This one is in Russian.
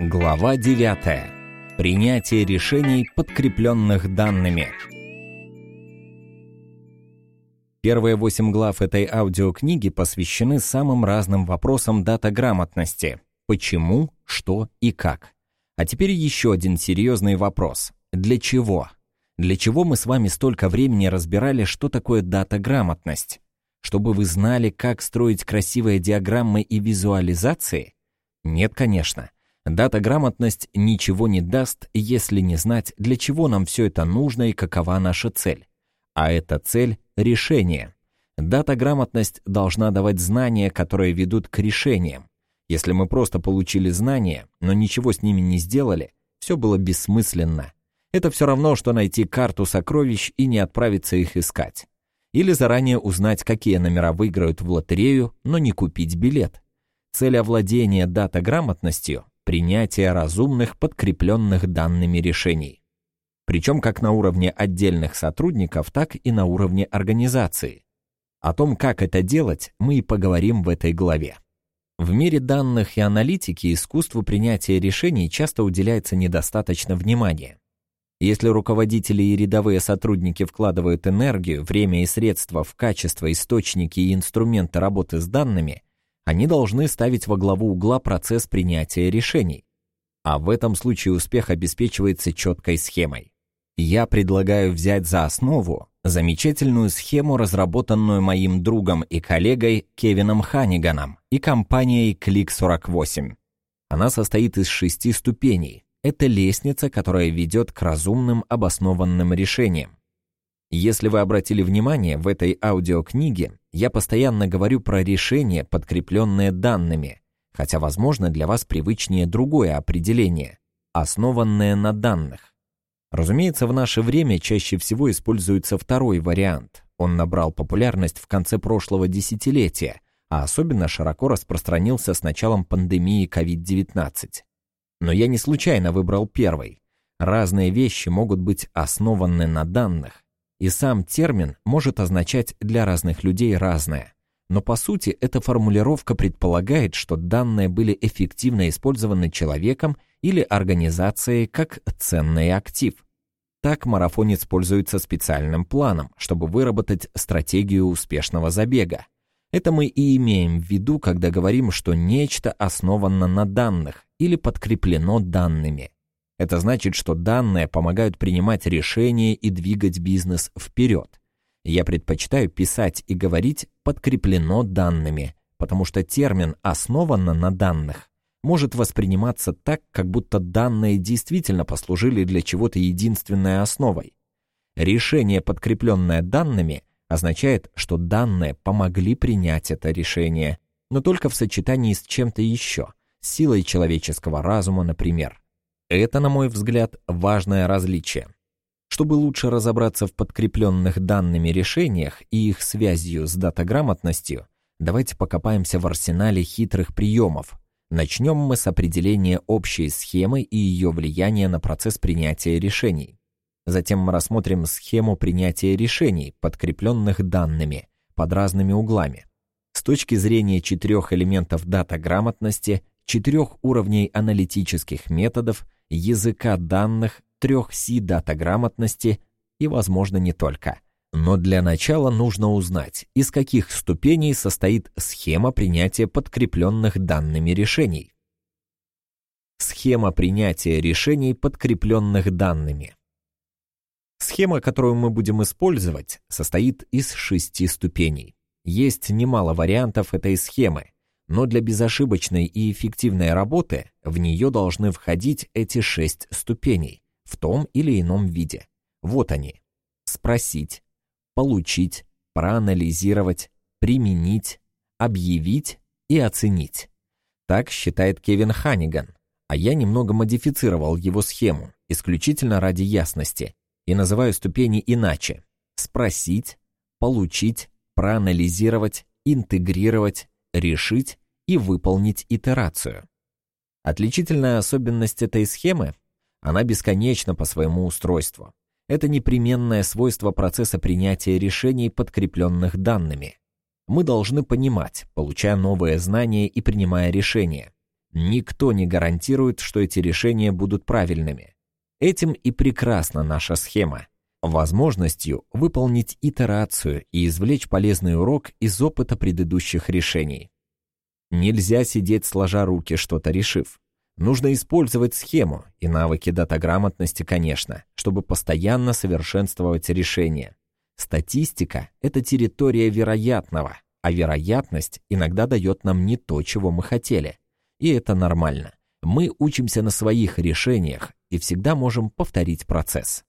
Глава 9. Принятие решений, подкрепленных данными. Первые восемь глав этой аудиокниги посвящены самым разным вопросам дата-грамотности. Почему, что и как. А теперь еще один серьезный вопрос. Для чего? Для чего мы с вами столько времени разбирали, что такое дата-грамотность? Чтобы вы знали, как строить красивые диаграммы и визуализации? Нет, конечно. Дата-грамотность ничего не даст, если не знать, для чего нам все это нужно и какова наша цель. А эта цель — решение. Дата-грамотность должна давать знания, которые ведут к решениям. Если мы просто получили знания, но ничего с ними не сделали, все было бессмысленно. Это все равно, что найти карту сокровищ и не отправиться их искать. Или заранее узнать, какие номера выиграют в лотерею, но не купить билет. Цель овладения дата-грамотностью принятия разумных, подкрепленных данными решений. Причем как на уровне отдельных сотрудников, так и на уровне организации. О том, как это делать, мы и поговорим в этой главе. В мире данных и аналитики искусству принятия решений часто уделяется недостаточно внимания. Если руководители и рядовые сотрудники вкладывают энергию, время и средства в качество, источники и инструменты работы с данными, они должны ставить во главу угла процесс принятия решений. А в этом случае успех обеспечивается четкой схемой. Я предлагаю взять за основу замечательную схему, разработанную моим другом и коллегой Кевином Ханиганом и компанией Click48. Она состоит из шести ступеней. Это лестница, которая ведет к разумным обоснованным решениям. Если вы обратили внимание, в этой аудиокниге я постоянно говорю про решения, подкрепленные данными, хотя, возможно, для вас привычнее другое определение, основанное на данных. Разумеется, в наше время чаще всего используется второй вариант. Он набрал популярность в конце прошлого десятилетия, а особенно широко распространился с началом пандемии COVID-19. Но я не случайно выбрал первый. Разные вещи могут быть основаны на данных, и сам термин может означать для разных людей разное. Но по сути эта формулировка предполагает, что данные были эффективно использованы человеком или организацией как ценный актив. Так марафонец пользуется специальным планом, чтобы выработать стратегию успешного забега. Это мы и имеем в виду, когда говорим, что нечто основано на данных или подкреплено данными. Это значит, что данные помогают принимать решения и двигать бизнес вперед. Я предпочитаю писать и говорить «подкреплено данными», потому что термин «основано на данных» может восприниматься так, как будто данные действительно послужили для чего-то единственной основой. Решение, подкрепленное данными, означает, что данные помогли принять это решение, но только в сочетании с чем-то еще, силой человеческого разума, например. Это, на мой взгляд, важное различие. Чтобы лучше разобраться в подкрепленных данными решениях и их связью с датаграмотностью, давайте покопаемся в арсенале хитрых приемов. Начнем мы с определения общей схемы и ее влияния на процесс принятия решений. Затем мы рассмотрим схему принятия решений, подкрепленных данными, под разными углами. С точки зрения четырех элементов датаграмотности, четырех уровней аналитических методов – языка данных, трех Си датаграмотности и, возможно, не только. Но для начала нужно узнать, из каких ступеней состоит схема принятия подкрепленных данными решений. Схема принятия решений, подкрепленных данными. Схема, которую мы будем использовать, состоит из шести ступеней. Есть немало вариантов этой схемы, но для безошибочной и эффективной работы в нее должны входить эти шесть ступеней в том или ином виде. Вот они. Спросить, получить, проанализировать, применить, объявить и оценить. Так считает Кевин Ханиган, а я немного модифицировал его схему, исключительно ради ясности, и называю ступени иначе. Спросить, получить, проанализировать, интегрировать, решить и выполнить итерацию. Отличительная особенность этой схемы – она бесконечна по своему устройству. Это непременное свойство процесса принятия решений, подкрепленных данными. Мы должны понимать, получая новые знания и принимая решения. Никто не гарантирует, что эти решения будут правильными. Этим и прекрасна наша схема. Возможностью выполнить итерацию и извлечь полезный урок из опыта предыдущих решений. Нельзя сидеть сложа руки, что-то решив. Нужно использовать схему и навыки датаграмотности, конечно, чтобы постоянно совершенствовать решения. Статистика – это территория вероятного, а вероятность иногда дает нам не то, чего мы хотели. И это нормально. Мы учимся на своих решениях и всегда можем повторить процесс.